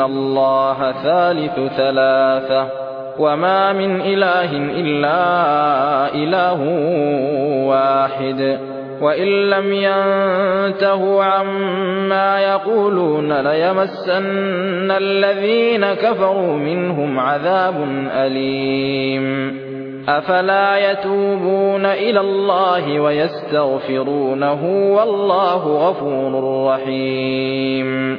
الله ثالث ثلاثة وما من إله إلا إله واحد وإن لم ينتهوا عما يقولون ليمسن الذين كفروا منهم عذاب أليم أفلا يتوبون إلى الله ويستغفرونه والله غفور رحيم